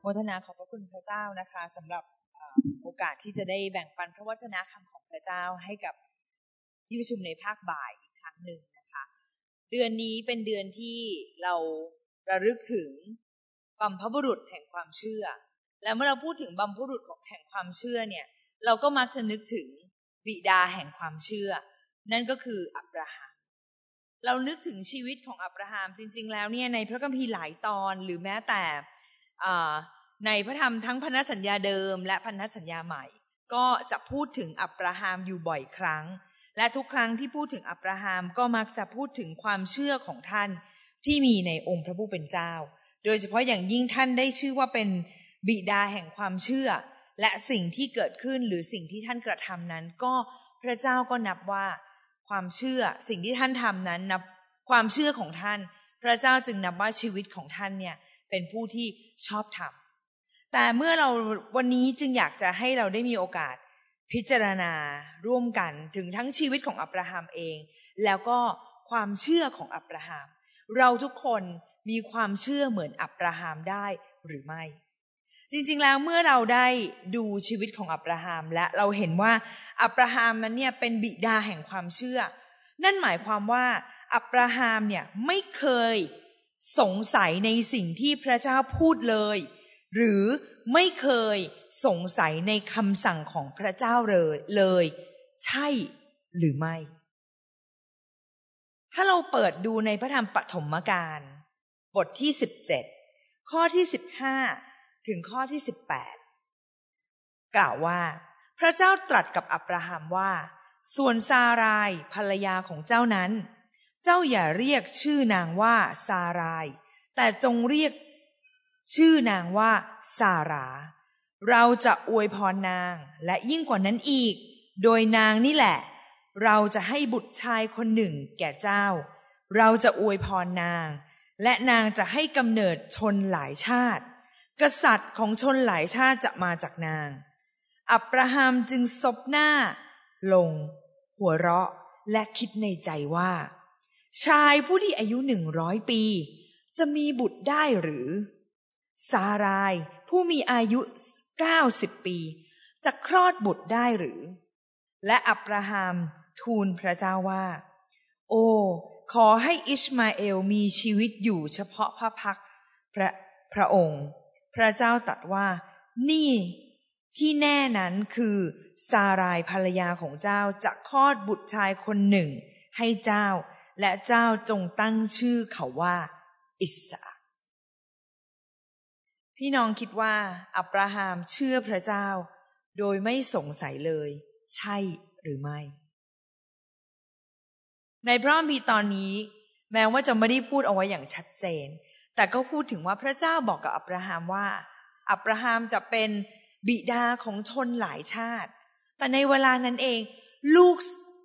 โมทนาขอบพระคุณพระเจ้านะคะสำหรับโอกาสที่จะได้แบ่งปันพระวจนะคำของพระเจ้าให้กับที่ประชุมในภาคบ่ายอีกครั้งหนึ่งนะคะ เดือนนี้เป็นเดือนที่เราระลึกถึงบัมพบุรุษแห่งความเชื่อ และเมื่อเราพูดถึงบัมพบุรุษแห่งความเชื่อเนี่ย เราก็มักจะนึกถึงบิดาแห่งความเชื่อ นั่นก็คืออับราฮัมเรานึกถึงชีวิตของอับราฮัมจริง ๆ แล้วเนี่ยในพระคัมภีร์หลายตอนหรือแม้แต่ ในพระธรรมทั้งพันธสัญญาเดิม และพันธสัญญาใหม่ ก็จะพูดถึงอับราฮัมอยู่บ่อยครั้ง และทุกครั้งที่พูดถึงอับราฮัมก็มักจะพูดถึงความเชื่อของท่านที่มีในองค์พระผู้เป็นเจ้า โดยเฉพาะอย่างยิ่งท่านได้ชื่อว่าเป็นบิดาแห่งความเชื่อ และสิ่งที่เกิดขึ้นหรือสิ่งที่ท่านกระทำนั้น ก็พระเจ้าก็นับว่าความเชื่อสิ่งที่ท่านทำนั้นนับความเชื่อของท่าน พระเจ้าจึงนับว่าชีวิตของท่านเนี่ย เป็นผู้ที่ชอบทำแต่เมื่อเราวันนี้จึงอยากจะให้เราได้มีโอกาสพิจารณาร่วมกันถึงทั้งชีวิตของอับราฮัมเอง แล้วก็ความเชื่อของอับราฮัมเราทุกคนมีความเชื่อเหมือนอับราฮัมได้หรือไม่ จริงๆแล้วเมื่อเราได้ดูชีวิตของอับราฮัมและเราเห็นว่าอับราฮัมนั้นเนี่ยเป็นบิดาแห่งความเชื่อ นั่นหมายความว่าอับราฮัมเนี่ยไม่เคย สงสัยในสิ่งที่พระเจ้าพูดเลย หรือไม่เคยสงสัยในคำสั่งของพระเจ้าเลยเลย ใช่หรือไม่ ถ้าเราเปิดดูในพระธรรมปฐมกาลบทที่สิบเจ็ดข้อที่สิบห้าถึงข้อที่สิบแปดกล่าวว่า พระเจ้าตรัสกับอับราฮัมว่า ส่วนซารายภรรยาของเจ้านั้น เจ้าอย่าเรียกชื่อนางว่าซาราย แต่จงเรียกชื่อนางว่าซารา เราจะอวยพรนางและยิ่งกว่านั้นอีก โดยนางนี่แหละ เราจะให้บุตรชายคนหนึ่งแก่เจ้า เราจะอวยพรนาง และนางจะให้กำเนิดชนหลายชาติ กษัตริย์ของชนหลายชาติจะมาจากนาง อับราฮัมจึงซบหน้า ลง หัวเราะและคิดในใจว่า ชายผู้ที่อายุหนึ่งร้อยปี จะมีบุตรได้หรือ ซารายผู้มีอายุเก้าสิบปี จะคลอดบุตรได้หรือ และอับราฮัมทูลพระเจ้าว่า โอ้ขอให้อิชมาเอลมีชีวิตอยู่เฉพาะพระพักพระพระองค์ พระเจ้าตรัสว่า นี่ที่แน่นั้นคือซารายภรรยาของเจ้าจะคลอดบุตรชายคนหนึ่ง ให้เจ้า และเจ้าจงตั้งชื่อเขาว่า อิสาพี่น้องคิดว่า อับราฮัมเชื่อพระเจ้า โดยไม่สงสัยเลย ใช่หรือไม่ ในพระคัมภีร์ตอนนี้ แม้ว่าจะไม่ได้พูดเอาไว้อย่างชัดเจน แต่ก็พูดถึงว่าพระเจ้าบอกกับอับราฮัมว่า อับราฮัมจะเป็นบิดาของชนหลายชาติ แต่ในเวลานั้นเอง ลูก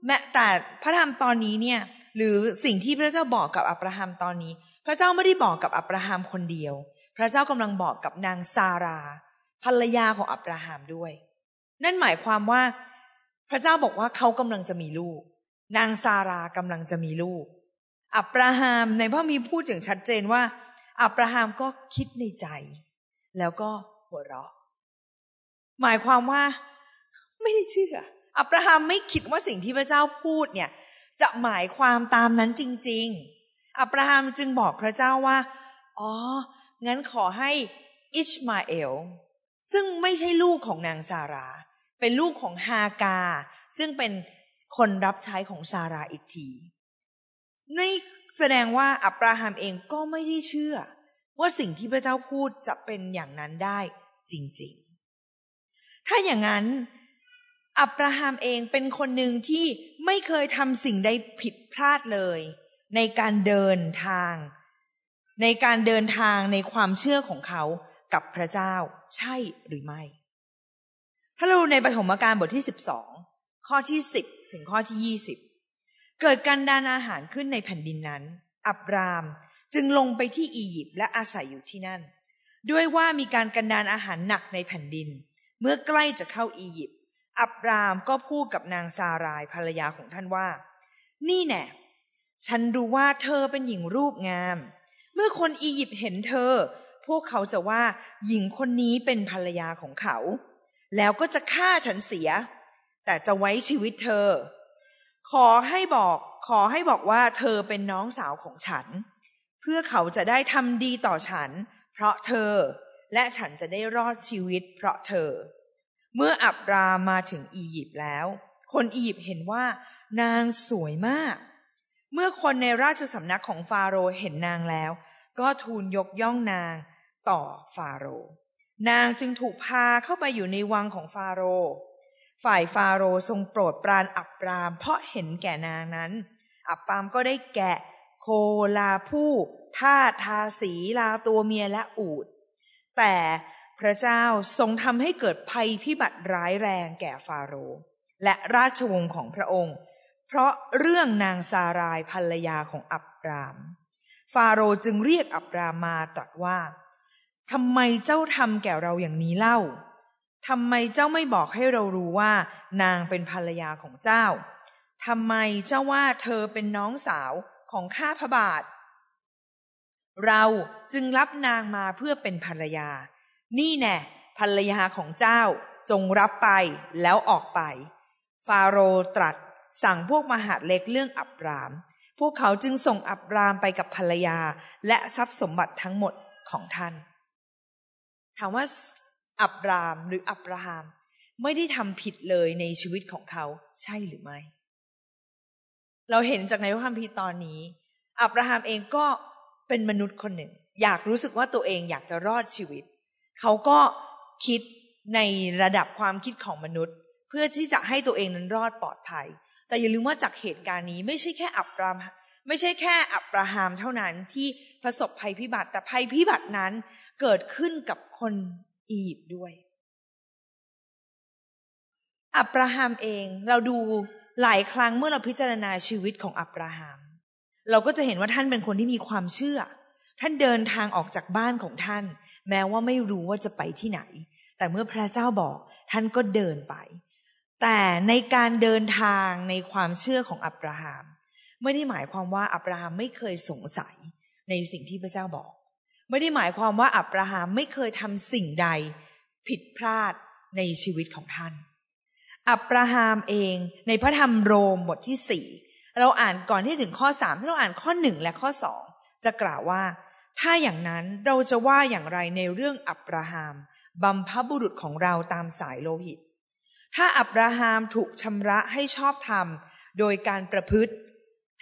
แม้แต่พระธรรมตอนนี้เนี่ย หรือสิ่งที่พระเจ้าบอกกับอับราฮัมตอนนี้ พระเจ้าไม่ได้บอกกับอับราฮัมคนเดียว พระเจ้ากำลังบอกกับนางซาราภรรยาของอับราฮัมด้วย นั่นหมายความว่า พระเจ้าบอกว่าเขากำลังจะมีลูก นางซารากำลังจะมีลูก อับราฮัมในพระมีพูดอย่างชัดเจนว่า อับราฮัมก็คิดในใจ แล้วก็หัวเราะ หมายความว่า ไม่ได้เชื่ออับราฮัมไม่คิดว่าสิ่งที่พระเจ้าพูดเนี่ย จะหมายความตามนั้นจริง ๆ อับราฮัมจึงบอกพระเจ้าว่า อ๋อ งั้นขอให้อิชมาเอล ซึ่งไม่ใช่ลูกของนางซารา เป็นลูกของฮากา ซึ่งเป็นคนรับใช้ของซาราอีกทีนี่แสดงว่าอับราฮัมเองก็ไม่ได้เชื่อ ว่าสิ่งที่พระเจ้าพูดจะเป็นอย่างนั้นได้จริง ๆ ถ้าอย่างนั้น อับราฮัมเองเป็นคนหนึ่งที่ไม่เคยทำสิ่งใดผิดพลาดเลย ในการเดินทาง ในการเดินทางในความเชื่อของเขากับพระเจ้าใช่หรือไม่ ถ้าเราในปฐมกาลบทที่สิบสองข้อที่สิบถึงข้อที่ยี่สิบเกิดการดานอาหารขึ้นในแผ่นดินนั้น อับรามจึงลงไปที่อียิปต์และอาศัยอยู่ที่นั่น ด้วยว่ามีการกันดานอาหารหนักในแผ่นดิน เมื่อใกล้จะเข้าอียิปต อับรามก็พูดกับนางซารายภรรยาของท่านว่า นี่แน่ฉันรู้ว่าเธอเป็นหญิงรูปงาม เมื่อคนอียิปต์เห็นเธอ พวกเขาจะว่าหญิงคนนี้เป็นภรรยาของเขา แล้วก็จะฆ่าฉันเสีย แต่จะไว้ชีวิตเธอ ขอให้บอกขอให้บอกว่าเธอเป็นน้องสาวของฉัน เพื่อเขาจะได้ทำดีต่อฉัน เพราะเธอและฉันจะได้รอดชีวิตเพราะเธอ เมื่ออับรามาถึงอียิปต์แล้ว คนอียิปต์เห็นว่านางสวยมาก เมื่อคนในราชสำนักของฟาโรห์เห็นนางแล้ว ก็ทูลยกย่องนางต่อฟาโรห์นางจึงถูกพาเข้าไปอยู่ในวังของฟาโรห์ฝ่ายฟาโรห์ทรงโปรดปรานอับราม เพราะเห็นแก่นางนั้น อับรามก็ได้แกะ โคลาผู้ทาทาสีลาตัวเมียและอูด แต่ พระเจ้าทรงทำให้เกิดภัยพิบัติร้ายแรงแก่ฟาโรห์และราชวงศ์ของพระองค์ เพราะเรื่องนางซารายภรรยาของอับราม ฟาโรห์จึงเรียกอับรามมาตรัสว่าทำไมเจ้าทำแก่เราอย่างนี้เล่าทำไมเจ้าไม่บอกให้เรารู้ว่า นางเป็นภรรยาของเจ้าทำไมเจ้าว่าเธอเป็นน้องสาวของข้าพระบาท เราจึงรับนางมาเพื่อเป็นภรรยา นี่แน่ภรรยาของเจ้าจงรับไปแล้วออกไป ฟาโรตรัสสั่งพวกมหาเล็กเรื่องอับราม พวกเขาจึงส่งอับรามไปกับภรรยาและทรัพย์สมบัติทั้งหมดของท่าน ถามว่าอับรามหรืออับราฮัมไม่ได้ทำผิดเลยในชีวิตของเขาใช่หรือไม่ เราเห็นจากในพระคัมภีร์ตอนนี้ อับราฮัมเองก็เป็นมนุษย์คนหนึ่ง อยากรู้สึกว่าตัวเองอยากจะรอดชีวิต เขาก็คิดในระดับความคิดของมนุษย์ เพื่อที่จะให้ตัวเองนั้นรอดปลอดภัย แต่อย่าลืมว่าจากเหตุการณ์นี้ไม่ใช่แค่อับรามไม่ใช่แค่อับราฮัมเท่านั้นที่ประสบภัยพิบัติ แต่ภัยพิบัตินั้นเกิดขึ้นกับคนอียิปต์ด้วย อับราฮัมเองเราดูหลายครั้งเมื่อเราพิจารณาชีวิตของอับราฮัมเราก็จะเห็นว่าท่านเป็นคนที่มีความเชื่อ ท่านเดินทางออกจากบ้านของท่าน แม้ว่าไม่รู้ว่าจะไปที่ไหน แต่เมื่อพระเจ้าบอกท่านก็เดินไป แต่ในการเดินทางในความเชื่อของอับราฮัมไม่ได้หมายความว่าอับราฮัมไม่เคยสงสัยในสิ่งที่พระเจ้าบอก ไม่ได้หมายความว่าอับราฮัมไม่เคยทำสิ่งใดผิดพลาดในชีวิตของท่าน อับราฮัมเองในพระธรรมโรมบทที่สี่เราอ่านก่อนที่ถึงข้อสามถ้าเราอ่านข้อหนึ่งและข้อสองจะกล่าวว่า ถ้าอย่างนั้นเราจะว่าอย่างไรในเรื่องอับราฮัมบัมพบุรุษของเราตามสายโลหิต ถ้าอับราฮัมถูกชำระให้ชอบธรรมโดยการประพฤติ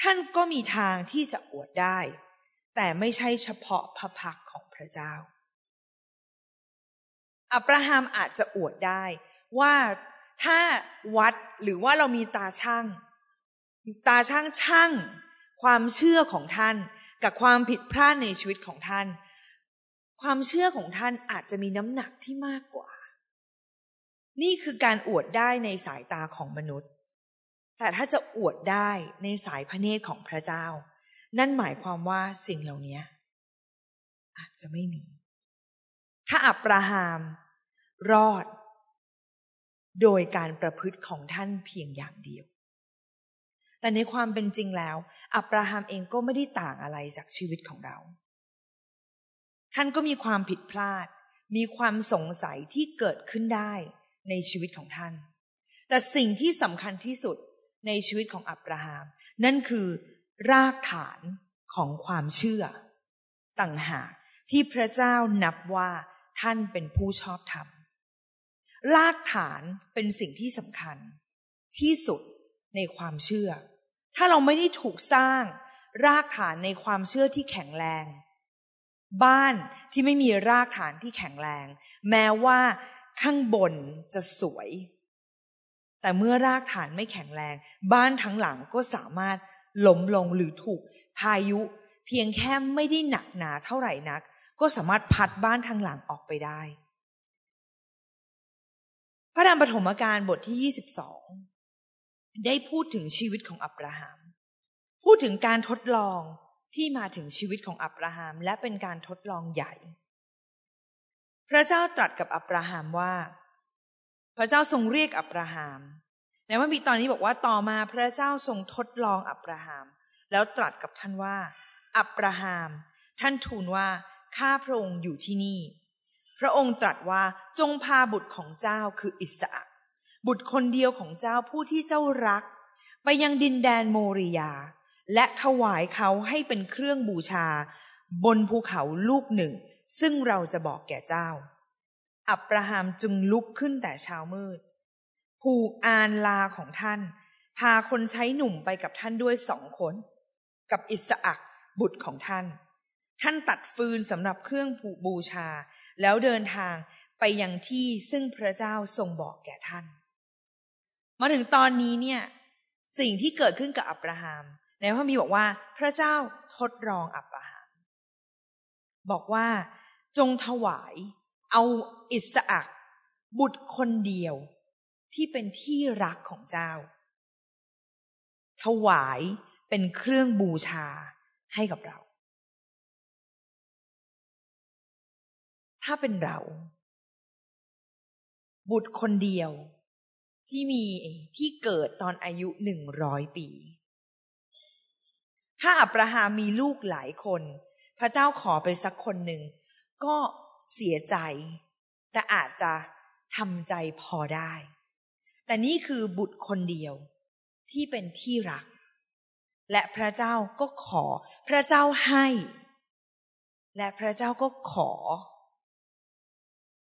ท่านก็มีทางที่จะอวดได้ แต่ไม่ใช่เฉพาะพระพักของพระเจ้า อับราฮัมอาจจะอวดได้ว่าถ้าวัดหรือว่าเรามีตาช่าง ตาช่างช่าง ความเชื่อของท่าน กับความผิดพลาดในชีวิตของท่าน ความเชื่อของท่านอาจจะมีน้ำหนักที่มากกว่า นี่คือการอวดได้ในสายตาของมนุษย์ แต่ถ้าจะอวดได้ในสายพระเนตรของพระเจ้า นั่นหมายความว่าสิ่งเหล่านี้อาจจะไม่มี ถ้าอับราฮัมรอด โดยการประพฤติของท่านเพียงอย่างเดียว แต่ในความเป็นจริงแล้ว อับราฮัมเองก็ไม่ได้ต่างอะไรจากชีวิตของเรา ท่านก็มีความผิดพลาด มีความสงสัยที่เกิดขึ้นได้ในชีวิตของท่าน แต่สิ่งที่สำคัญที่สุดในชีวิตของอับราฮัมนั่นคือรากฐานของความเชื่อ ต่างหากที่พระเจ้านับว่าท่านเป็นผู้ชอบธรรมรากฐานเป็นสิ่งที่สำคัญ ที่สุดในความเชื่อ ถ้าเราไม่ได้ถูกสร้างรากฐานในความเชื่อที่แข็งแรง บ้านที่ไม่มีรากฐานที่แข็งแรง แม้ว่าข้างบนจะสวย แต่เมื่อรากฐานไม่แข็งแรง บ้านทั้งหลังก็สามารถล้มลงหรือถูกพายุ เพียงแค่ไม่ได้หนักหนาเท่าไหร่นัก ก็สามารถพัดบ้านทั้งหลังออกไปได้ พระธรรมปฐมกาลบทที่22 ได้พูดถึงชีวิตของอับราฮัม พูดถึงการทดลองที่มาถึงชีวิตของอับราฮัมและเป็นการทดลองใหญ่ พระเจ้าตรัสกับอับราฮัมว่า พระเจ้าทรงเรียกอับราฮัมในว่ามีตอนนี้บอกว่าต่อมาพระเจ้าทรงทดลองอับราฮัมแล้วตรัสกับท่านว่า อับราฮัมท่านทูลว่าข้าพระองค์อยู่ที่นี่ พระองค์ตรัสว่าจงพาบุตรของเจ้าคืออิสอัก บุตรคนเดียวของเจ้าผู้ที่เจ้ารัก ไปยังดินแดนโมริยา และถวายเขาให้เป็นเครื่องบูชา บนภูเขาลูกหนึ่ง ซึ่งเราจะบอกแก่เจ้า อับราฮัมจึงลุกขึ้นแต่เช้ามืด ผูกอานลาของท่าน พาคนใช้หนุ่มไปกับท่านด้วยสองคน กับอิสอักบุตรของท่าน ท่านตัดฟืนสำหรับเครื่องบูชา แล้วเดินทางไปยังที่ซึ่งพระเจ้าทรงบอกแก่ท่าน มาถึงตอนนี้เนี่ย สิ่งที่เกิดขึ้นกับอับราฮัมในพระมีบอกว่า พระเจ้าทดลองอับราฮัมบอกว่าจงถวาย เอาอิสอักบุตรคนเดียวที่เป็นที่รักของเจ้า ถวายเป็นเครื่องบูชาให้กับเรา ถ้าเป็นเรา บุตรคนเดียว ที่มีที่เกิดตอนอายุหนึ่งร้อยปี ถ้าอับราฮัมมีลูกหลายคน พระเจ้าขอไปสักคนหนึ่ง ก็เสียใจ แต่อาจจะทำใจพอได้ แต่นี่คือบุตรคนเดียวที่เป็นที่รัก และพระเจ้าก็ขอ พระเจ้าให้ และพระเจ้าก็ขอ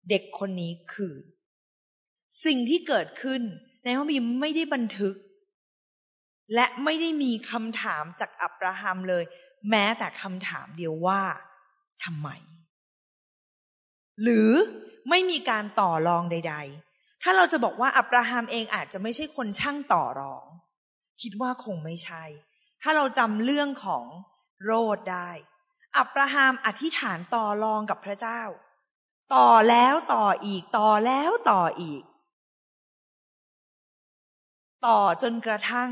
เด็กคนนี้คืน สิ่งที่เกิดขึ้นในพระบิดไม่ได้บันทึก และไม่ได้มีคำถามจากอับราฮัมเลย แม้แต่คำถามเดียวว่าทำไม หรือไม่มีการต่อรองใด ๆ ถ้าเราจะบอกว่าอับราฮัมเองอาจจะไม่ใช่คนช่างต่อรอง คิดว่าคงไม่ใช่ ถ้าเราจำเรื่องของโรดได้ อับราฮัมอธิษฐานต่อรองกับพระเจ้า ต่อแล้วต่ออีกต่อแล้วต่ออีก ต่อจนกระทั่ง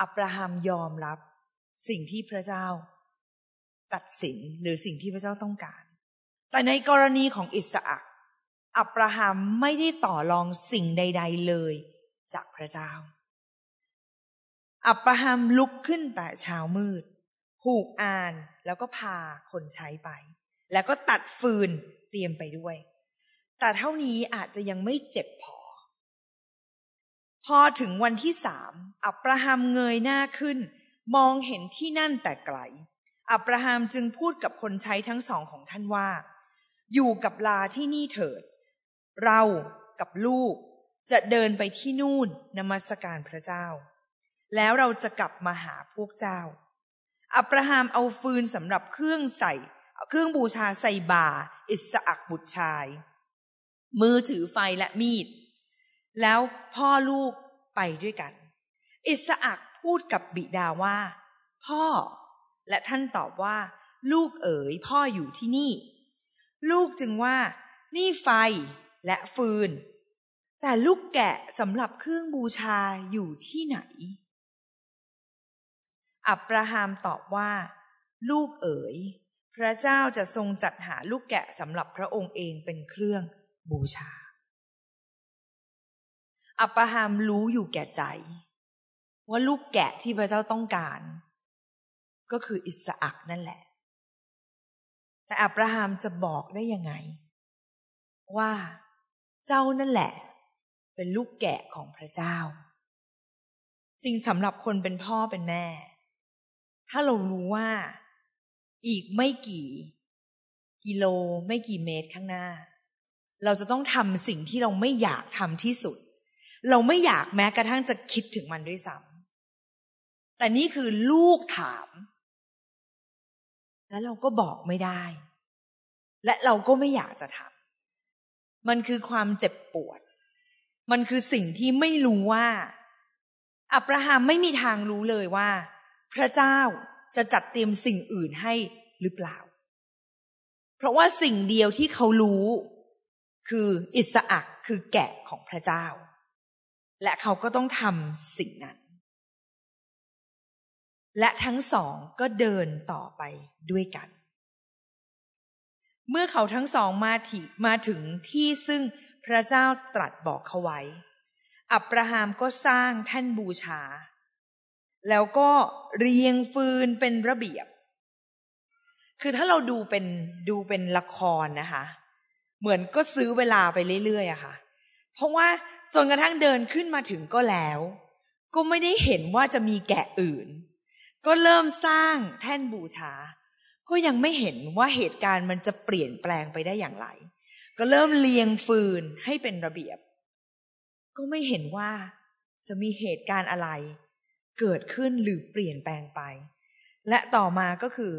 อับราฮัมยอมรับ สิ่งที่พระเจ้า ตัดสินหรือสิ่งที่พระเจ้าต้องการ แต่ในกรณีของอิสอักอับราฮัมไม่ได้ต่อรองสิ่งใด ๆเลยจากพระเจ้า อับราฮัมลุกขึ้นแต่เช้ามืด ผูกอานแล้วก็พาคนใช้ไป แล้วก็ตัดฟืนเตรียมไปด้วย แต่เท่านี้อาจจะยังไม่เจ็บพอ พอถึงวันที่สามอับราฮัมเงยหน้าขึ้น มองเห็นที่นั่นแต่ไกล อับราฮัมจึงพูดกับคนใช้ทั้งสองของท่านว่า อยู่กับลาที่นี่เถิด เรากับลูกจะเดินไปที่นู่นนมัสการพระเจ้า แล้วเราจะกลับมาหาพวกเจ้า อับราฮัมเอาฟืนสำหรับเครื่องใส่ เครื่องบูชาใส่บาอิสอักบุตรชาย มือถือไฟและมีด แล้วพ่อลูกไปด้วยกัน อิสอักพูดกับบิดาว่า พ่อ และท่านตอบว่า ลูกเอ๋ยพ่ออยู่ที่นี่ ลูกจึงว่า นี่ไฟและฟืน แต่ลูกแกะสำหรับเครื่องบูชาอยู่ที่ไหน อับราฮัมตอบว่า ลูกเอ๋ย พระเจ้าจะทรงจัดหาลูกแกะสำหรับพระองค์เองเป็นเครื่องบูชา อับราฮัมรู้อยู่แก่ใจ ว่าลูกแกะที่พระเจ้าต้องการ ก็คืออิสอักนั่นแหละ แต่อับราฮัมจะบอกได้ยังไง ว่าเจ้านั่นแหละ เป็นลูกแกะของพระเจ้า จริงสำหรับคนเป็นพ่อเป็นแม่ ถ้าเรารู้ว่าอีกไม่กี่กิโลไม่กี่เมตรข้างหน้า เราจะต้องทำสิ่งที่เราไม่อยากทำที่สุด เราไม่อยากแม้กระทั่งจะคิดถึงมันด้วยซ้ำแต่นี่คือลูกถาม แล้วเราก็บอกไม่ได้ และเราก็ไม่อยากจะทำมันคือความเจ็บปวด มันคือสิ่งที่ไม่รู้ว่า อับราฮัมไม่มีทางรู้เลยว่า พระเจ้าจะจัดเตรียมสิ่งอื่นให้หรือเปล่า เพราะว่าสิ่งเดียวที่เขารู้ คืออิสอักคือแกะของพระเจ้า และเขาก็ต้องทำสิ่งนั้น และทั้งสองก็เดินต่อไปด้วยกัน เมื่อเขาทั้งสองมาถมาถึงที่ซึ่งพระเจ้าตรัสบอกเขาไว้ อับราฮัมก็สร้างแท่นบูชา แล้วก็เรียงฟืนเป็นระเบียบ คือถ้าเราดูเป็นดูเป็นละครนะคะ เหมือนก็ซื้อเวลาไปเรื่อยๆอะค่ะ เพราะว่า จนกระทั่งเดินขึ้นมาถึงก็แล้ว ก็ไม่ได้เห็นว่าจะมีแกะอื่น ก็เริ่มสร้างแท่นบูชา ก็ยังไม่เห็นว่าเหตุการณ์มันจะเปลี่ยนแปลงไปได้อย่างไร ก็เริ่มเลียงฟืนให้เป็นระเบียบ ก็ไม่เห็นว่าจะมีเหตุการณ์อะไร เกิดขึ้นหรือเปลี่ยนแปลงไป และต่อมาก็คือ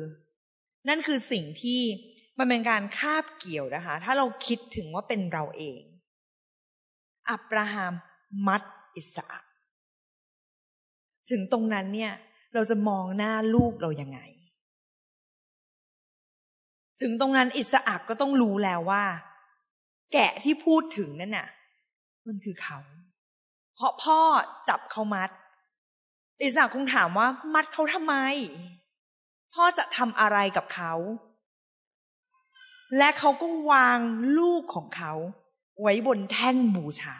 นั่นคือสิ่งที่มันเป็นการคาบเกี่ยวนะคะ ถ้าเราคิดถึงว่าเป็นเราเอง อับราฮัมมัดอิสอักถึงตรงนั้นเนี่ย เราจะมองหน้าลูกเรายังไง ถึงตรงนั้นอิสอักก็ต้องรู้แล้วว่า แกะที่พูดถึงนั่นน่ะ มันคือเขา เพราะพ่อจับเขามัด อิสอักคงถามว่า มัดเขาทำไม พ่อจะทำอะไรกับเขา และเขาก็วางลูกของเขา ไว้บนแท่นบูชา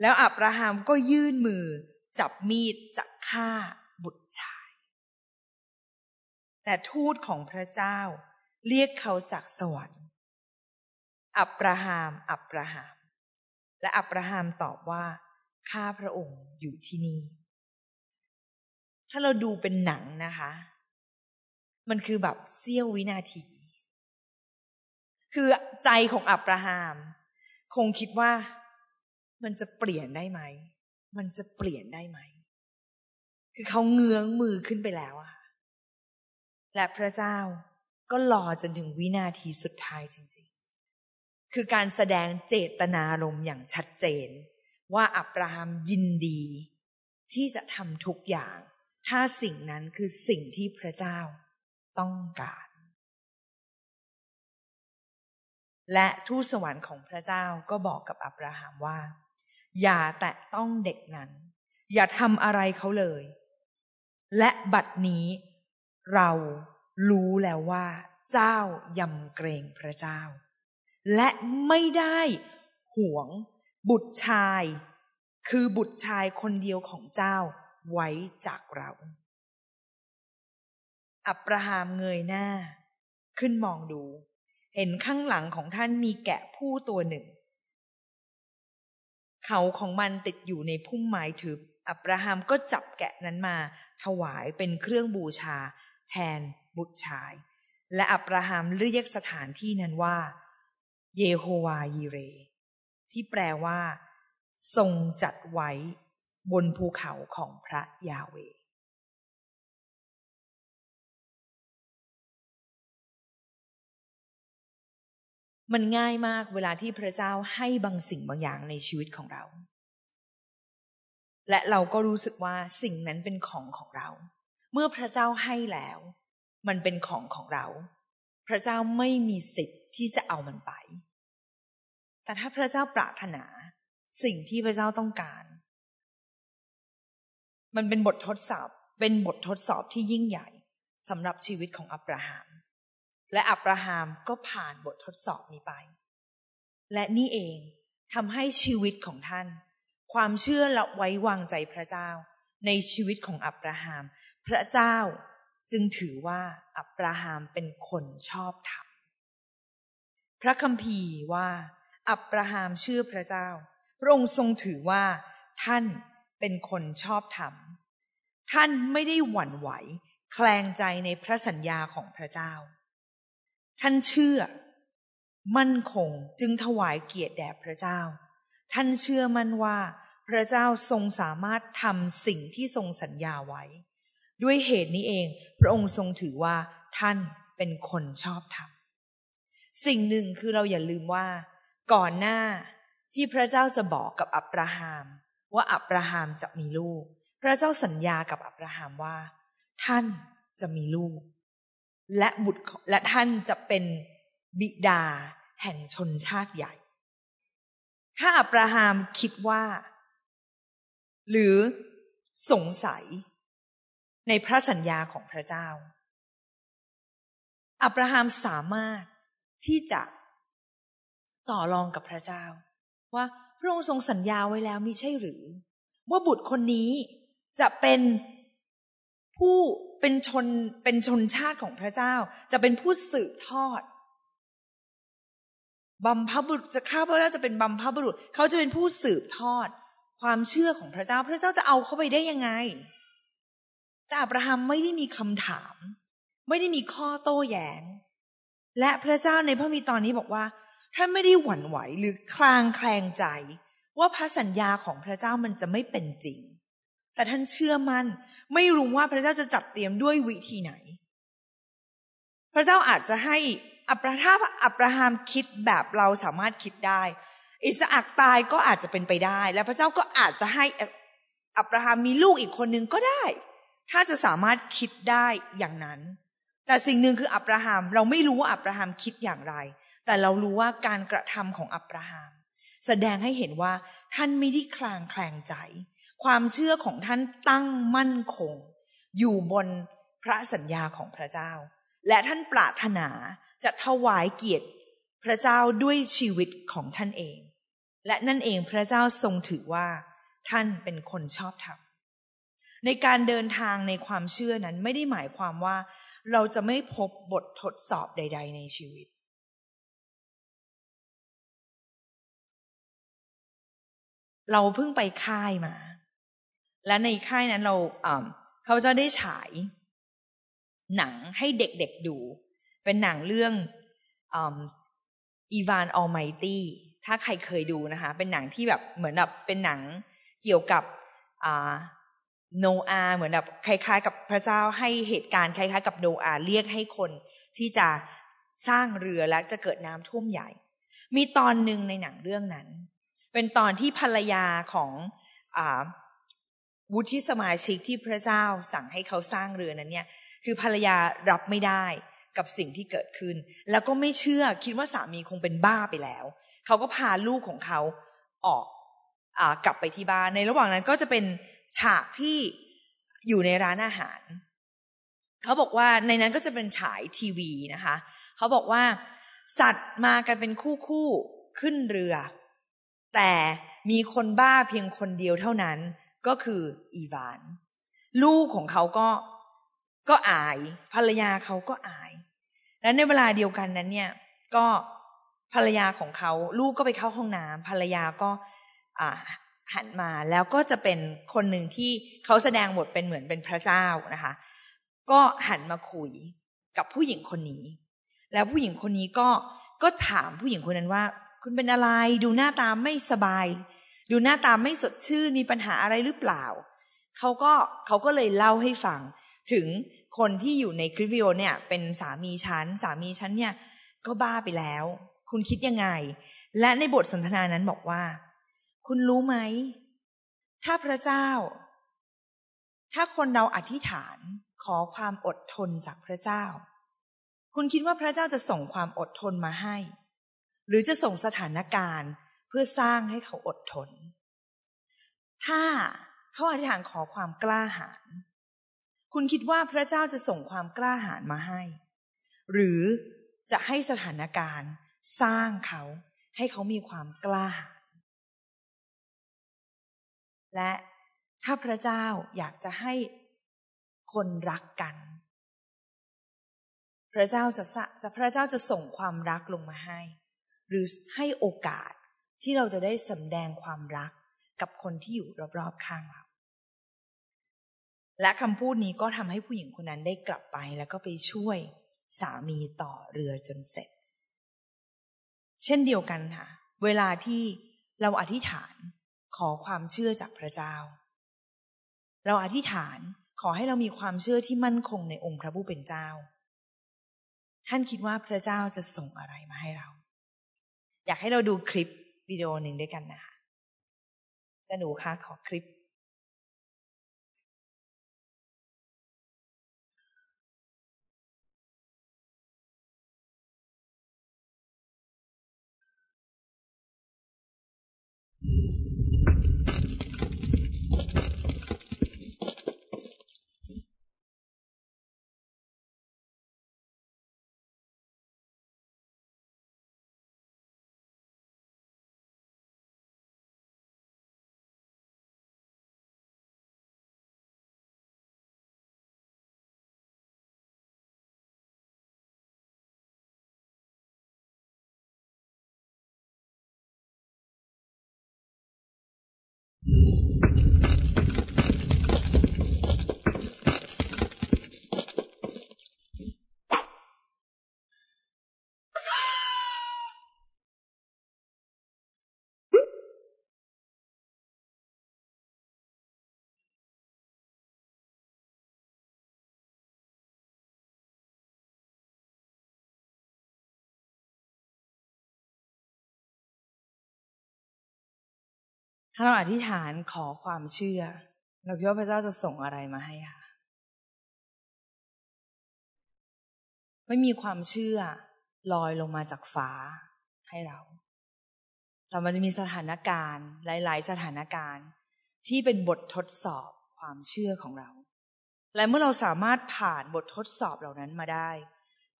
แล้วอับราฮัมก็ยื่นมือจับมีดจะฆ่าบุตรชาย แต่ทูตของพระเจ้าเรียกเขาจากสวรรค์ อับราฮัมอับราฮัมและอับราฮัมตอบว่าข้าพระองค์อยู่ที่นี่ ถ้าเราดูเป็นหนังนะคะ มันคือแบบเสี้ยววินาที คือใจของอับราฮัมคงคิดว่ามันจะเปลี่ยนได้ไหม มันจะเปลี่ยนได้ไหม คือเขาเงื้องมือขึ้นไปแล้วอะและพระเจ้าก็รอจนถึงวินาทีสุดท้ายจริงๆ คือการแสดงเจตนารมณ์อย่างชัดเจน ว่าอับราฮัมยินดี ที่จะทำทุกอย่าง ถ้าสิ่งนั้นคือสิ่งที่พระเจ้าต้องการ และทูตสวรรค์ของพระเจ้าก็บอกกับอับราฮัมว่า อย่าแตะต้องเด็กนั้น อย่าทำอะไรเขาเลย และบัดนี้เรารู้แล้วว่า เจ้ายำเกรงพระเจ้า และไม่ได้หวง บุตรชาย คือบุตรชายคนเดียวของเจ้าไว้จากเรา อับราฮัมเงยหน้า ขึ้นมองดู เห็นข้างหลังของท่านมีแกะผู้ตัวหนึ่ง เขาของมันติดอยู่ในพุ่มไม้ทึบ อับราฮัมก็จับแกะนั้นมา ถวายเป็นเครื่องบูชา แทนบุตรชาย และอับราฮัมเรียกสถานที่นั้นว่า เยโฮวายีเร ที่แปลว่า ทรงจัดไว้บนภูเขาของพระยาเว มันง่ายมากเวลาที่พระเจ้าให้บางสิ่งบางอย่างในชีวิตของเรา และเราก็รู้สึกว่าสิ่งนั้นเป็นของของเรา เมื่อพระเจ้าให้แล้ว มันเป็นของของเรา พระเจ้าไม่มีสิทธิ์ที่จะเอามันไป แต่ถ้าพระเจ้าปรารถนาสิ่งที่พระเจ้าต้องการ มันเป็นบททดสอบ เป็นบททดสอบที่ยิ่งใหญ่สำหรับชีวิตของอับราฮัม และอับราฮัมก็ผ่านบททดสอบนี้ไป และนี่เองทำให้ชีวิตของท่าน ความเชื่อและไว้วางใจพระเจ้า ในชีวิตของอับราฮัมพระเจ้าจึงถือว่าอับราฮัมเป็นคนชอบธรรมพระคัมภีร์ว่า อับราฮัมเชื่อพระเจ้า พระองค์ทรงถือว่าท่านเป็นคนชอบธรรม ท่านไม่ได้หวั่นไหว แคลงใจในพระสัญญาของพระเจ้า ท่านเชื่อ มั่นคงจึงถวายเกียรติแด่พระเจ้า ท่านเชื่อมั่นว่า พระเจ้าทรงสามารถทำสิ่งที่ทรงสัญญาไว้ ด้วยเหตุนี้เอง พระองค์ทรงถือว่า ท่านเป็นคนชอบธรรมสิ่งหนึ่งคือเราอย่าลืมว่า ก่อนหน้าที่พระเจ้าจะบอกกับอับราฮัมว่าอับราฮัมจะมีลูก พระเจ้าสัญญากับอับราฮัมว่า ท่านจะมีลูก และบุตรและท่านจะเป็นบิดาแห่งชนชาติใหญ่ ถ้าอับราฮัมคิดว่า หรือสงสัยในพระสัญญาของพระเจ้า อับราฮัมสามารถที่จะต่อรองกับพระเจ้า ว่าพระองค์ทรงสัญญาไว้แล้วมิใช่หรือ ว่าบุตรคนนี้จะเป็น ผู้เป็นชนเป็นชนชาติของพระเจ้า จะเป็นผู้สืบทอดบัมพบุรุษจะข้าพระเจ้าจะเป็นบัมพบุรุษ เขาจะเป็นผู้สืบทอด ความเชื่อของพระเจ้า พระเจ้าจะเอาเขาไปได้ยังไง แต่อับราฮัมไม่ได้มีคำถาม ไม่ได้มีข้อโต้แย้ง และพระเจ้าในพระมีตอนนี้บอกว่าท่านไม่ได้หวั่นไหวหรือคลางแคลงใจ ว่าพระสัญญาของพระเจ้ามันจะไม่เป็นจริง แต่ท่านเชื่อมัน่นไม่รู้ว่าพระเจ้าจะจัดเตรียมด้วยวิธีไหน พระเจ้าอาจจะให้อับราฮัมอับราฮัมคิดแบบเราสามารถคิดได้ อิสอักตายก็อาจจะเป็นไปได้ และพระเจ้าก็อาจจะให้อับราฮัมมีลูกอีกคนนึงก็ได้ ถ้าจะสามารถคิดได้อย่างนั้น แต่สิ่งหนึ่งคืออับราฮัมเราไม่รู้ว่าอับราฮัมคิดอย่างไร แต่เรารู้ว่าการกระทำของอับราฮัมแสดงให้เห็นว่าท่านไม่ได้คลางแคลงใจ ความเชื่อของท่านตั้งมั่นคง อยู่บนพระสัญญาของพระเจ้า และท่านปรารถนาจะถวายเกียรติพระเจ้าด้วยชีวิตของท่านเอง และนั่นเองพระเจ้าทรงถือว่า ท่านเป็นคนชอบธรรมในการเดินทางในความเชื่อนั้นไม่ได้หมายความว่า เราจะไม่พบบททดสอบใด ๆ ในชีวิต เราเพิ่งไปค่ายมา และในค่ายนั้นเราเขาจะได้ฉาย หนังให้เด็กๆดู เป็นหนังเรื่องอีวานออลไมตี้ถ้าใครเคยดูนะคะ เป็นหนังที่แบบเหมือนแบบเป็นหนังเกี่ยวกับโนอาเหมือนแบบคล้าย ๆ กับพระเจ้าให้เหตุการณ์คล้ายๆ กับโนอาเรียกให้คนที่จะสร้างเรือและจะเกิดน้ำท่วมใหญ่ มีตอนหนึ่งในหนังเรื่องนั้น เป็นตอนที่ภรรยาของอ วุฒิสมาชิกที่พระเจ้าสั่งให้เขาสร้างเรือนั้นเนี่ย คือภรรยารับไม่ได้กับสิ่งที่เกิดขึ้น แล้วก็ไม่เชื่อคิดว่าสามีคงเป็นบ้าไปแล้ว เขาก็พาลูกของเขาออกอกลับไปที่บ้าน ในระหว่างนั้นก็จะเป็นฉากที่อยู่ในร้านอาหาร เขาบอกว่าในนั้นก็จะเป็นฉายทีวีนะคะ เขาบอกว่า สัตว์มากันเป็นคู่คู่ขึ้นเรือ แต่มีคนบ้าเพียงคนเดียวเท่านั้น ก็คืออีวาน ลูกของเขาก็ก็อาย ภรรยาเขาก็อาย และในเวลาเดียวกันนั้นเนี่ย ก็ภรรยาของเขาลูกก็ไปเข้าห้องน้ำภรรยาก็หันมาแล้วก็จะเป็นคนหนึ่งที่เขาแสดงบทเป็นเหมือนเป็นพระเจ้านะคะ ก็หันมาคุยกับผู้หญิงคนนี้ แล้วผู้หญิงคนนี้ก็ก็ถามผู้หญิงคนนั้นว่า คุณเป็นอะไรดูหน้าตาไม่สบาย ดูหน้าตาไม่สดชื่นมีปัญหาอะไรหรือเปล่าเขาก็เขาก็เลยเล่าให้ฟัง ถึงคนที่อยู่ในคลิปวิดีโอเนี่ย เป็นสามีฉันสามีฉันเนี่ย ก็บ้าไปแล้ว คุณคิดยังไง และในบทสนทนานั้นบอกว่า คุณรู้ไหม ถ้าพระเจ้า ถ้าคนเราอธิษฐานขอความอดทนจากพระเจ้า คุณคิดว่าพระเจ้าจะส่งความอดทนมาให้ หรือจะส่งสถานการณ์ เพื่อสร้างให้เขาอดทน ถ้าเขาอธิษฐานขอความกล้าหาญคุณคิดว่าพระเจ้าจะส่งความกล้าหาญมาให้ หรือจะให้สถานการณ์สร้างเขาให้เขามีความกล้าหาญและถ้าพระเจ้าอยากจะให้คนรักกัน พระเจ้าจะจะพระเจ้าจะส่งความรักลงมาให้ หรือให้โอกาส ที่เราจะได้สำแดงความรักกับคนที่อยู่รอบๆข้างเรา และคำพูดนี้ก็ทำให้ผู้หญิงคนนั้นได้กลับไปแล้วก็ไปช่วยสามีต่อเรือจนเสร็จ เช่นเดียวกันค่ะ เวลาที่เราอธิษฐานขอความเชื่อจากพระเจ้า เราอธิษฐานขอให้เรามีความเชื่อที่มั่นคงในองค์พระผู้เป็นเจ้า ท่านคิดว่าพระเจ้าจะส่งอะไรมาให้เรา อยากให้เราดูคลิป วิดีโอหนึ่งด้วยกันนะคะจะหนูคะขอคลิป ถ้าเราอธิษฐานขอความเชื่อ เราคิดว่าพระเจ้าจะส่งอะไรมาให้ค่ะ ไม่มีความเชื่อลอยลงมาจากฟ้าให้เรา แต่มันจะมีสถานการณ์ หลาย ๆ สถานการณ์ที่เป็นบททดสอบความเชื่อของเรา และเมื่อเราสามารถผ่านบททดสอบเหล่านั้นมาได้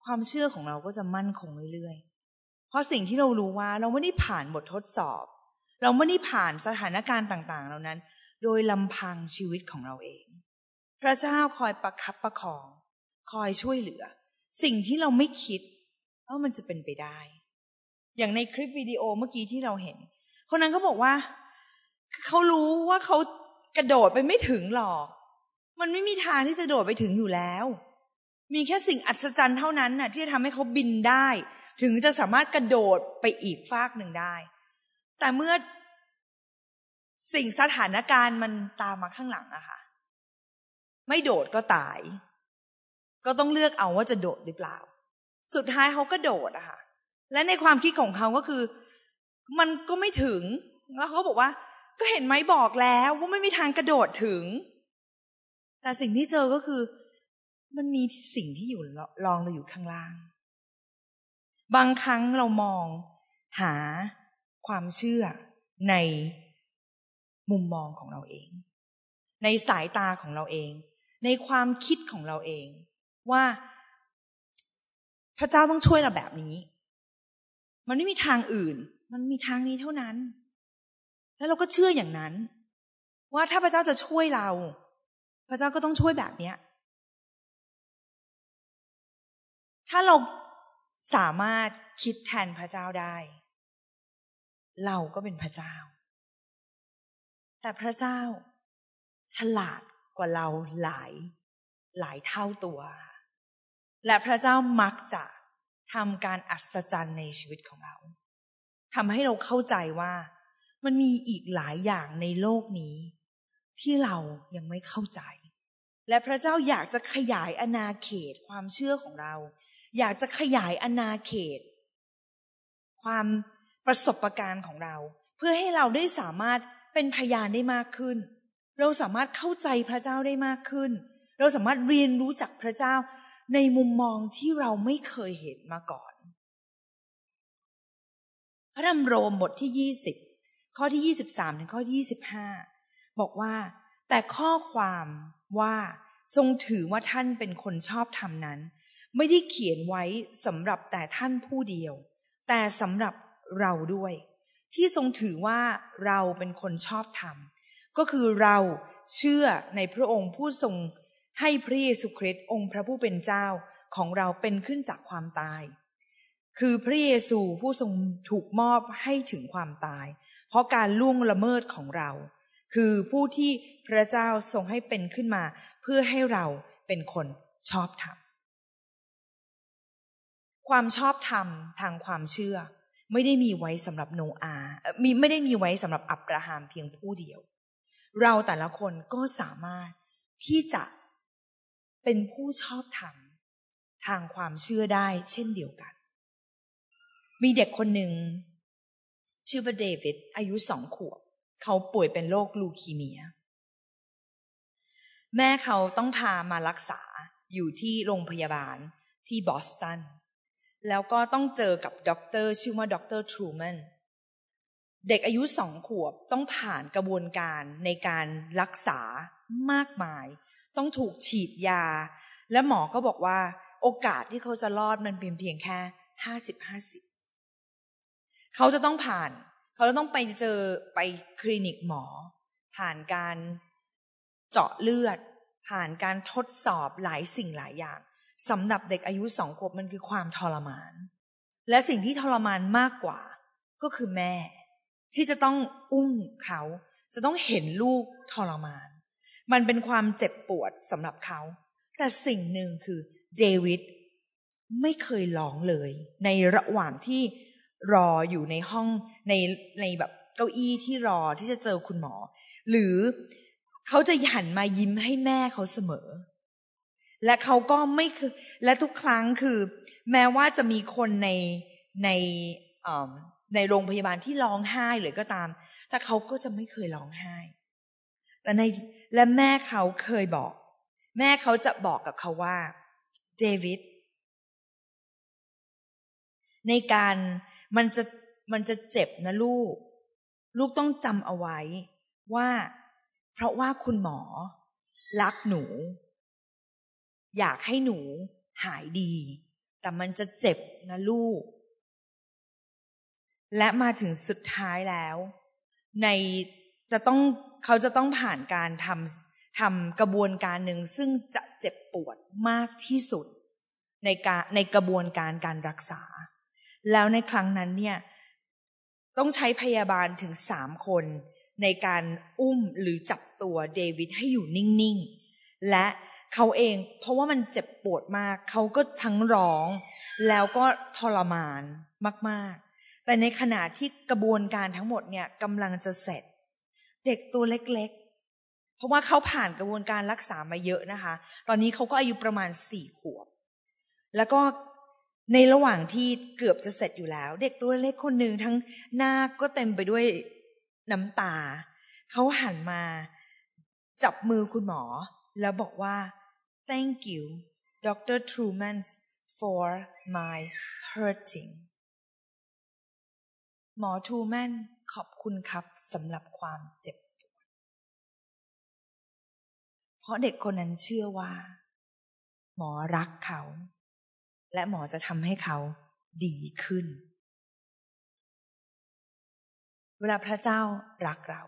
ความเชื่อของเราก็จะมั่นคงเรื่อย ๆ เพราะสิ่งที่เรารู้ว่าเราไม่ได้ผ่านบททดสอบ เราไม่ได้ผ่านสถานการณ์ต่าง ๆ เหล่านั้น โดยลำพังชีวิตของเราเอง พระเจ้าคอยประคับประคอง คอยช่วยเหลือ สิ่งที่เราไม่คิดว่ามันจะเป็นไปได้ อย่างในคลิปวิดีโอเมื่อกี้ที่เราเห็น คนนั้นเขาบอกว่า เขารู้ว่าเขากระโดดไปไม่ถึงหรอก มันไม่มีทางที่จะโดดไปถึงอยู่แล้ว มีแค่สิ่งอัศจรรย์เท่านั้นน่ะ ที่จะทำให้เขาบินได้ ถึงจะสามารถกระโดดไปอีกฟากหนึ่งได้ แต่เมื่อสิ่งสถานการณ์มันตามมาข้างหลังอะค่ะ ไม่โดดก็ตาย ก็ต้องเลือกเอาว่าจะโดดหรือเปล่า สุดท้ายเขาก็โดดอะค่ะ และในความคิดของเขาก็คือ มันก็ไม่ถึง แล้วเขาบอกว่า ก็เห็นไหมบอกแล้วว่าไม่มีทางกระโดดถึง แต่สิ่งที่เจอก็คือ มันมีสิ่งที่อยู่ลองเราอยู่ข้างล่าง บางครั้งเรามองหา ความเชื่อในมุมมองของเราเอง ในสายตาของเราเอง ในความคิดของเราเอง ว่าพระเจ้าต้องช่วยเราแบบนี้ มันไม่มีทางอื่น มันมีทางนี้เท่านั้น แล้วเราก็เชื่ออย่างนั้น ว่าถ้าพระเจ้าจะช่วยเรา พระเจ้าก็ต้องช่วยแบบเนี้ย ถ้าเราสามารถคิดแทนพระเจ้าได้ เราก็เป็นพระเจ้า แต่พระเจ้า ฉลาดกว่าเราหลาย หลายเท่าตัว และพระเจ้ามักจะทำการอัศจรรย์ในชีวิตของเราทำให้เราเข้าใจว่ามันมีอีกหลายอย่างในโลกนี้ ที่เรายังไม่เข้าใจ และพระเจ้าอยากจะขยายอาณาเขตความเชื่อของเรา อยากจะขยายอาณาเขต ความ ประสบการณ์ของเรา เพื่อให้เราได้สามารถเป็นพยานได้มากขึ้น เราสามารถเข้าใจพระเจ้าได้มากขึ้น เราสามารถเรียนรู้จากพระเจ้าในมุมมองที่เราไม่เคยเห็นมาก่อน พระธรรมโรมบทที่ยี่สิบข้อที่ยี่สิบสามถึงข้อที่ยี่สิบห้าบอกว่า แต่ข้อความว่าทรงถือว่าท่านเป็นคนชอบธรรมนั้น ไม่ได้เขียนไว้สำหรับแต่ท่านผู้เดียว แต่สำหรับ เราด้วย ที่ทรงถือว่าเราเป็นคนชอบธรรม ก็คือเราเชื่อในพระองค์ผู้ทรงให้พระเยซูคริสต์องค์พระผู้เป็นเจ้าของเราเป็นขึ้นจากความตาย คือพระเยซูผู้ทรงถูกมอบให้ถึงความตาย เพราะการล่วงละเมิดของเรา คือผู้ที่พระเจ้าทรงให้เป็นขึ้นมา เพื่อให้เราเป็นคนชอบธรรม ความชอบธรรมทางความเชื่อ ไม่ได้มีไว้สำหรับโนอามีไม่ได้มีไว้สำหรับอับราฮัมเพียงผู้เดียว เราแต่ละคนก็สามารถที่จะเป็นผู้ชอบธรรมทางความเชื่อได้เช่นเดียวกัน มีเด็กคนหนึ่ง ชื่อว่าเดวิดอายุสองขวบ เขาป่วยเป็นโรคลูคีเมีย แม่เขาต้องพามารักษาอยู่ที่โรงพยาบาลที่บอสตัน แล้วก็ต้องเจอกับด็อกเตอร์ชื่อว่าด็อกเตอร์ทรูแมนเด็กอายุสองขวบต้องผ่านกระบวนการในการรักษามากมาย ต้องถูกฉีดยา และหมอก็บอกว่า โอกาสที่เขาจะรอดมันเพียงเพียงแค่ห้าสิบห้าสิบเขาจะต้องผ่าน เขาจะต้องไปเจอไปคลินิกหมอ ผ่านการเจาะเลือด ผ่านการทดสอบหลายสิ่งหลายอย่าง สำหรับเด็กอายุสองขวบมันคือความทรมาน และสิ่งที่ทรมานมากกว่า ก็คือแม่ ที่จะต้องอุ้มเขา จะต้องเห็นลูกทรมาน มันเป็นความเจ็บปวดสำหรับเขา แต่สิ่งหนึ่งคือเดวิดไม่เคยร้องเลย ในระหว่างที่รออยู่ในห้องในในแบบเก้าอี้ที่รอที่จะเจอคุณหมอ หรือเขาจะหันมายิ้มให้แม่เขาเสมอ และเขาก็ไม่คือ และทุกครั้งคือ แม้ว่าจะมีคนในในในโรงพยาบาลที่ร้องไห้หรือก็ตาม แต่เขาก็จะไม่เคยร้องไห้ และในและแม่เขาเคยบอก แม่เขาจะบอกกับเขาว่า เดวิดในการมันจะมันจะเจ็บนะลูก ลูกต้องจำเอาไว้ว่า เพราะว่าคุณหมอ รักหนู อยากให้หนูหายดี แต่มันจะเจ็บนะลูก และมาถึงสุดท้ายแล้ว ในจะต้องเขาจะต้องผ่านการทำทำกระบวนการหนึ่งซึ่งจะเจ็บปวดมากที่สุด ในการในกระบวนการการรักษา แล้วในครั้งนั้นเนี่ย ต้องใช้พยาบาลถึงสามคนในการอุ้มหรือจับตัวเดวิดให้อยู่นิ่ง ๆ และ เขาเอง เพราะว่ามันเจ็บปวดมาก เขาก็ทั้งร้อง แล้วก็ทรมานมาก ๆ แต่ในขณะที่กระบวนการทั้งหมดเนี่ยกำลังจะเสร็จ เด็กตัวเล็ก ๆ เพราะว่าเขาผ่านกระบวนการรักษามาเยอะนะคะ ตอนนี้เขาก็อายุประมาณสี่ขวบ แล้วก็ในระหว่างที่เกือบจะเสร็จอยู่แล้ว เด็กตัวเล็กคนหนึ่งทั้งหน้าก็เต็มไปด้วยน้ำตา เขาหันมา จับมือคุณหมอ แล้วบอกว่า thank you Dr. Truman for my hurting หมอทูแมนขอบคุณครับสำหรับความเจ็บปวด เพราะเด็กคนนั้นเชื่อว่า หมอรักเขา และหมอจะทำให้เขาดีขึ้น เวลาพระเจ้ารักเรา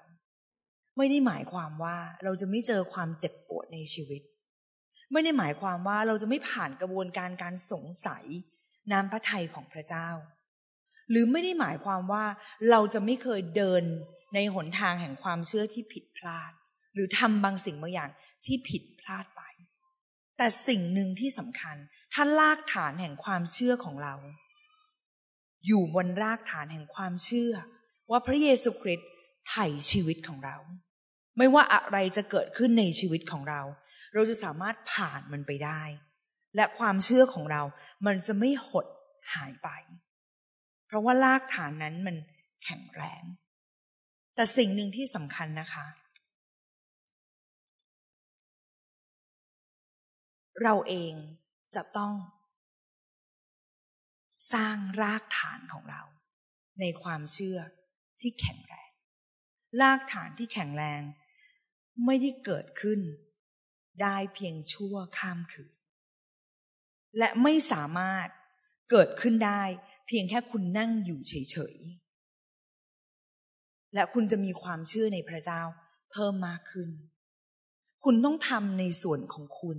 ไม่ได้หมายความว่าเราจะไม่เจอความเจ็บปวดในชีวิต ไม่ได้หมายความว่าเราจะไม่ผ่านกระบวนการการสงสัยน้ำพระทัยของพระเจ้า หรือไม่ได้หมายความว่าเราจะไม่เคยเดินในหนทางแห่งความเชื่อที่ผิดพลาด หรือทำบางสิ่งบางอย่างที่ผิดพลาดไป แต่สิ่งหนึ่งที่สำคัญ ถ้ารากฐานแห่งความเชื่อของเรา อยู่บนรากฐานแห่งความเชื่อ ว่าพระเยซูคริสต์ไถ่ชีวิตของเรา ไม่ว่าอะไรจะเกิดขึ้นในชีวิตของเรา เราจะสามารถผ่านมันไปได้ และความเชื่อของเรา มันจะไม่หดหายไป เพราะว่ารากฐานนั้นมันแข็งแรง แต่สิ่งหนึ่งที่สำคัญนะคะ เราเองจะต้อง สร้างรากฐานของเรา ในความเชื่อที่แข็งแรง รากฐานที่แข็งแรง ไม่ได้เกิดขึ้น ได้เพียงชั่วข้ามคืน และไม่สามารถเกิดขึ้นได้ เพียงแค่คุณนั่งอยู่เฉยๆ และคุณจะมีความเชื่อในพระเจ้าเพิ่มมากขึ้น คุณต้องทำในส่วนของคุณ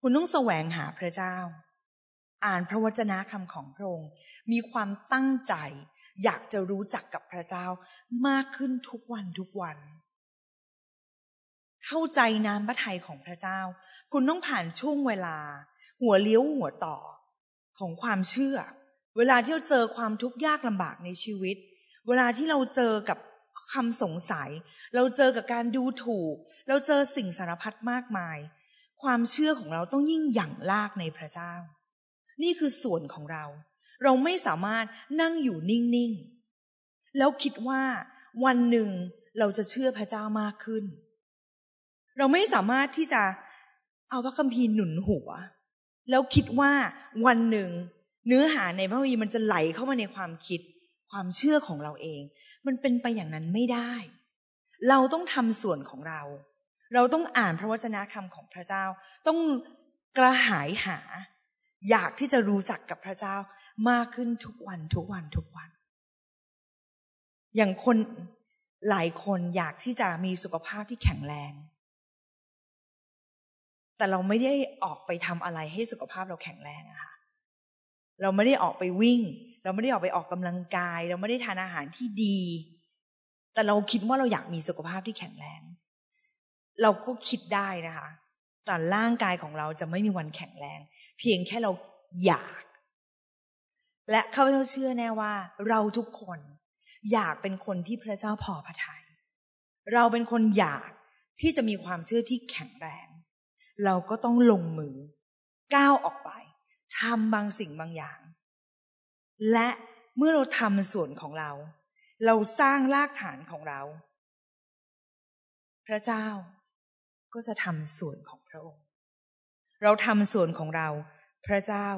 คุณต้องแสวงหาพระเจ้า อ่านพระวจนะคำของพระองค์ มีความตั้งใจ อยากจะรู้จักกับพระเจ้ามากขึ้นทุกวันทุกวัน เข้าใจน้ำพระทัยของพระเจ้า คุณต้องผ่านช่วงเวลา หัวเลี้ยวหัวต่อของความเชื่อ เวลาที่เราเจอความทุกข์ยากลำบากในชีวิต เวลาที่เราเจอกับคำสงสัย เราเจอกับการดูถูก เราเจอสิ่งสารพัดมากมาย ความเชื่อของเราต้องยิ่งหยั่งลากในพระเจ้า นี่คือส่วนของเรา เราไม่สามารถนั่งอยู่นิ่ง ๆ แล้วคิดว่าวันหนึ่งเราจะเชื่อพระเจ้ามากขึ้น เราไม่สามารถที่จะเอาพระคัมภีร์หนุนหัว แล้วคิดว่าวันหนึ่ง เนื้อหาในพระคัมภีร์มันจะไหลเข้ามาในความคิด ความเชื่อของเราเอง มันเป็นไปอย่างนั้นไม่ได้ เราต้องทำส่วนของเรา เราต้องอ่านพระวจนะคำของพระเจ้า ต้องกระหายหา อยากที่จะรู้จักกับพระเจ้ามากขึ้นทุกวันทุกวันทุกวัน อย่างคนหลายคนอยากที่จะมีสุขภาพที่แข็งแรง แต่เราไม่ได้ออกไปทำอะไรให้สุขภาพเราแข็งแรงอะค่ะเราไม่ได้ออกไปวิ่ง เราไม่ได้ออกไปออกกำลังกาย เราไม่ได้ทานอาหารที่ดี แต่เราคิดว่าเราอยากมีสุขภาพที่แข็งแรง เราก็คิดได้นะคะแต่ร่างกายของเราจะไม่มีวันแข็งแรง เพียงแค่เราอยาก และข้าพเจ้าเชื่อแน่ว่า เราทุกคนอยากเป็นคนที่พระเจ้าพอพระทยัยเราเป็นคนอยากที่จะมีความเชื่อที่แข็งแรง เราก็ต้องลงมือ ก้าวออกไปทำบางสิ่งบางอย่าง และเมื่อเราทำส่วนของเรา เราสร้างรากฐานของเรา พระเจ้าก็จะทำส่วนของพระองค์ เราทำส่วนของเรา พระเจ้า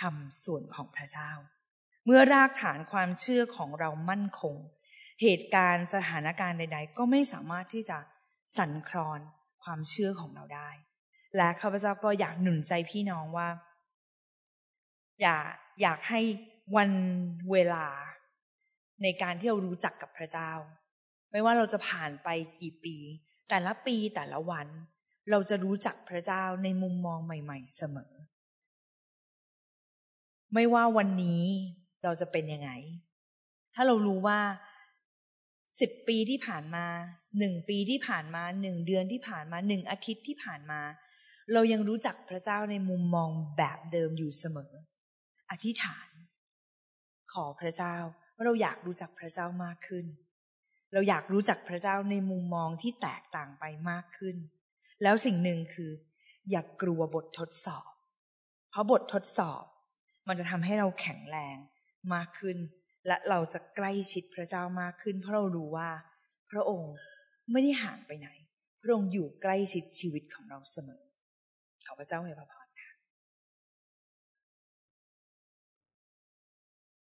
ทำส่วนของพระเจ้า เมื่อรากฐานความเชื่อของเรามั่นคง เหตุการณ์สถานการณ์ใด ๆ ก็ไม่สามารถที่จะสั่นคลอนความเชื่อของเราได้ และข้าพเจ้าก็อยากหนุนใจพี่น้องว่า อยากอยากให้วันเวลา ในการที่เรารู้จักกับพระเจ้า ไม่ว่าเราจะผ่านไปกี่ปี แต่ละปีแต่ละวัน เราจะรู้จักพระเจ้าในมุมมองใหม่ ๆ เสมอ ไม่ว่าวันนี้เราจะเป็นยังไง ถ้าเรารู้ว่าสิบปีที่ผ่านมาหนึ่งปีที่ผ่านมาหนึ่งเดือนที่ผ่านมาหนึ่งอาทิตย์ที่ผ่านมา เรายังรู้จักพระเจ้าในมุมมองแบบเดิมอยู่เสมอ อธิษฐาน ขอพระเจ้าว่าเราอยากรู้จักพระเจ้ามากขึ้น เราอยากรู้จักพระเจ้าในมุมมองที่แตกต่างไปมากขึ้น แล้วสิ่งหนึ่งคือ อย่ากกลัวบททดสอบ เพราะบททดสอบ มันจะทำให้เราแข็งแรงมากขึ้น และเราจะใกล้ชิดพระเจ้ามากขึ้น เพราะเรารู้ว่า พระองค์ไม่ได้ห่างไปไหน พระองค์อยู่ใกล้ชิดชีวิตของเราเสมอ ขอพระ